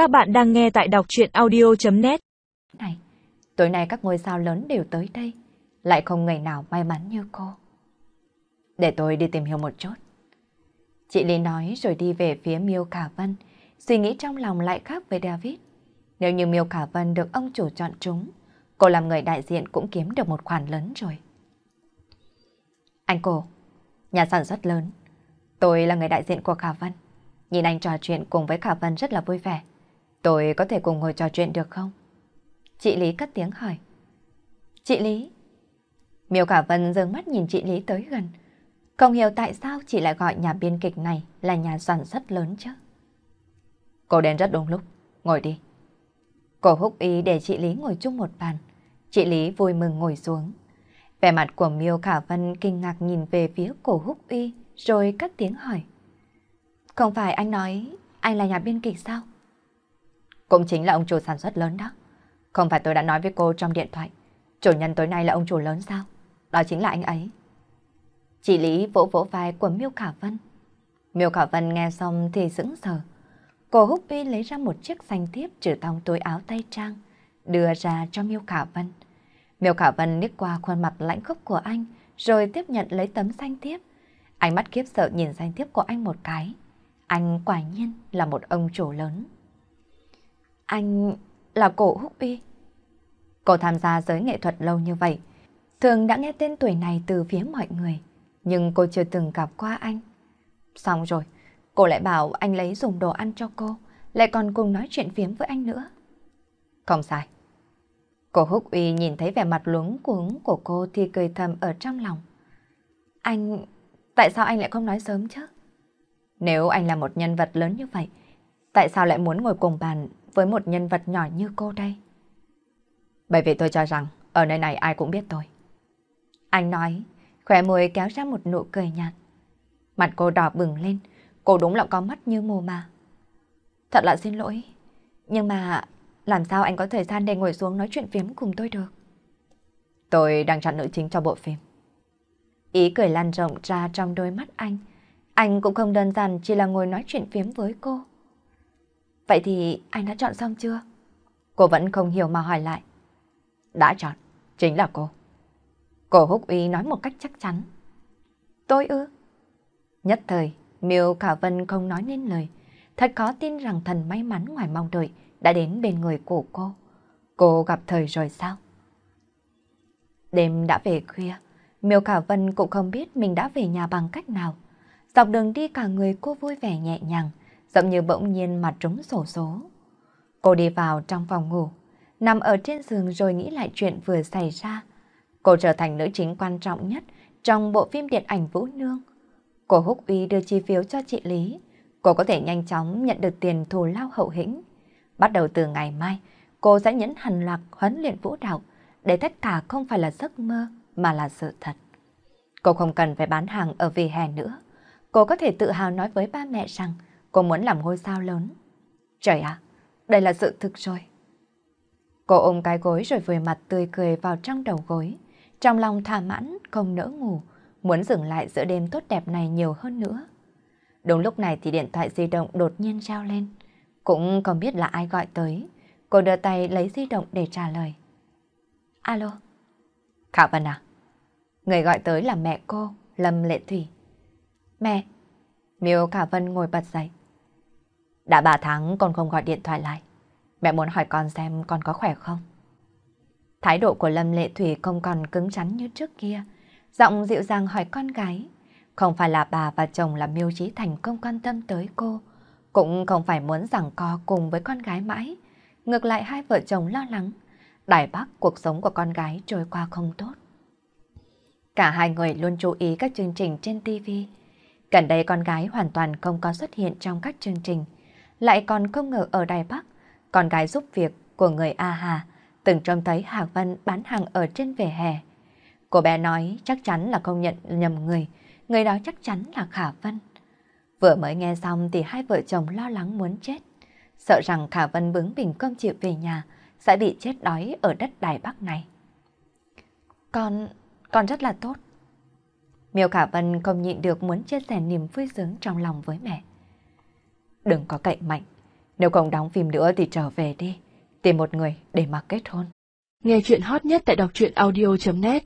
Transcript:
Các bạn đang nghe tại đọc chuyện audio.net Này, tối nay các ngôi sao lớn đều tới đây, lại không người nào may mắn như cô. Để tôi đi tìm hiểu một chút. Chị Lý nói rồi đi về phía Miêu Khả Vân, suy nghĩ trong lòng lại khác với David. Nếu như Miêu Khả Vân được ông chủ chọn chúng, cô làm người đại diện cũng kiếm được một khoản lớn rồi. Anh cô, nhà sản xuất lớn, tôi là người đại diện của Khả Vân. Nhìn anh trò chuyện cùng với Khả Vân rất là vui vẻ. Tôi có thể cùng ngồi trò chuyện được không? Chị Lý cất tiếng hỏi. Chị Lý? Miêu Khả Vân dừng mắt nhìn chị Lý tới gần. Không hiểu tại sao chị lại gọi nhà biên kịch này là nhà sản xuất lớn chứ. Cô đến rất đúng lúc. Ngồi đi. Cô húc ý để chị Lý ngồi chung một bàn. Chị Lý vui mừng ngồi xuống. Vẻ mặt của Miêu Khả Vân kinh ngạc nhìn về phía cổ húc y, rồi cất tiếng hỏi. Không phải anh nói anh là nhà biên kịch sao? Cũng chính là ông chủ sản xuất lớn đó. Không phải tôi đã nói với cô trong điện thoại. Chủ nhân tối nay là ông chủ lớn sao? Đó chính là anh ấy. Chị Lý vỗ vỗ vai của Miêu Khả Vân. Miêu Khả Vân nghe xong thì sững sờ. Cô Húc Uy lấy ra một chiếc xanh thiếp trừ tông túi áo tay trang, đưa ra cho Miêu Khả Vân. Miêu Khả Vân liếc qua khuôn mặt lãnh khốc của anh, rồi tiếp nhận lấy tấm xanh thiếp. Ánh mắt khiếp sợ nhìn xanh thiếp của anh một cái. Anh quả nhiên là một ông chủ lớn. Anh là cổ húc uy. Cô tham gia giới nghệ thuật lâu như vậy, thường đã nghe tên tuổi này từ phía mọi người, nhưng cô chưa từng gặp qua anh. Xong rồi, cô lại bảo anh lấy dùng đồ ăn cho cô, lại còn cùng nói chuyện phiếm với anh nữa. Không sai. Cô Húc Uy nhìn thấy vẻ mặt luống cuống của cô thì cười thầm ở trong lòng. Anh... Tại sao anh lại không nói sớm chứ? Nếu anh là một nhân vật lớn như vậy, tại sao lại muốn ngồi cùng bàn với một nhân vật nhỏ như cô đây? Bởi vì tôi cho rằng ở nơi này ai cũng biết tôi. Anh nói, khỏe môi kéo ra một nụ cười nhạt. Mặt cô đỏ bừng lên, cô đúng là có mắt như mù mà. Thật là xin lỗi, nhưng mà làm sao anh có thời gian để ngồi xuống nói chuyện phiếm cùng tôi được? Tôi đang chọn nữ chính cho bộ phim. Ý cười lan rộng ra trong đôi mắt anh. Anh cũng không đơn giản chỉ là ngồi nói chuyện phiếm với cô. Vậy thì anh đã chọn xong chưa? Cô vẫn không hiểu mà hỏi lại. Đã chọn, chính là cô. Cô húc uy nói một cách chắc chắn. Tôi ư? Nhất thời, Miêu Khả Vân không nói nên lời. Thật khó tin rằng thần may mắn ngoài mong đợi đã đến bên người của cô. Cô gặp thời rồi sao? Đêm đã về khuya, Miêu Khả Vân cũng không biết mình đã về nhà bằng cách nào. Dọc đường đi cả người cô vui vẻ nhẹ nhàng, giống như bỗng nhiên mặt trống sổ số. Cô đi vào trong phòng ngủ, nằm ở trên giường rồi nghĩ lại chuyện vừa xảy ra. Cô trở thành nữ chính quan trọng nhất trong bộ phim điện ảnh Vũ Nương. Cô Húc Uy đưa chi phiếu cho chị Lý. Cô có thể nhanh chóng nhận được tiền thù lao hậu hĩnh. Bắt đầu từ ngày mai, cô sẽ nhấn hành loạt huấn luyện vũ đạo để tất cả không phải là giấc mơ mà là sự thật. Cô không cần phải bán hàng ở vỉa hè nữa. Cô có thể tự hào nói với ba mẹ rằng cô muốn làm ngôi sao lớn. Trời ạ, đây là sự thực rồi. Cô ôm cái gối rồi vùi mặt tươi cười vào trong đầu gối. Trong lòng thỏa mãn, không nỡ ngủ, muốn dừng lại giữa đêm tốt đẹp này nhiều hơn nữa. Đúng lúc này thì điện thoại di động đột nhiên trao lên. Cũng không biết là ai gọi tới. Cô đưa tay lấy di động để trả lời. Alo. Khả Vân à? Người gọi tới là mẹ cô, Lâm Lệ Thủy. Mẹ. Miêu Khả Vân ngồi bật dậy. Đã ba tháng con không gọi điện thoại lại. Mẹ muốn hỏi con xem con có khỏe không? Thái độ của Lâm Lệ Thủy không còn cứng rắn như trước kia. Giọng dịu dàng hỏi con gái. Không phải là bà và chồng là Miêu trí Thành không quan tâm tới cô. Cũng không phải muốn rằng co cùng với con gái mãi. Ngược lại hai vợ chồng lo lắng. Đài Bắc cuộc sống của con gái trôi qua không tốt. Cả hai người luôn chú ý các chương trình trên TV. Gần đây con gái hoàn toàn không có xuất hiện trong các chương trình. Lại còn không ngờ ở Đài Bắc, con gái giúp việc của người A Hà từng trông thấy Hà Vân bán hàng ở trên vỉa hè. Cô bé nói chắc chắn là không nhận nhầm người, người đó chắc chắn là Khả Vân. Vừa mới nghe xong thì hai vợ chồng lo lắng muốn chết, sợ rằng Khả Vân bướng bỉnh không chịu về nhà sẽ bị chết đói ở đất Đài Bắc này. Con, con rất là tốt. Miêu Khả Vân không nhịn được muốn chia sẻ niềm vui sướng trong lòng với mẹ. Đừng có cậy mạnh, Nếu không đóng phim nữa thì trở về đi, tìm một người để mà kết hôn. Nghe chuyện hot nhất tại đọc truyện audio.net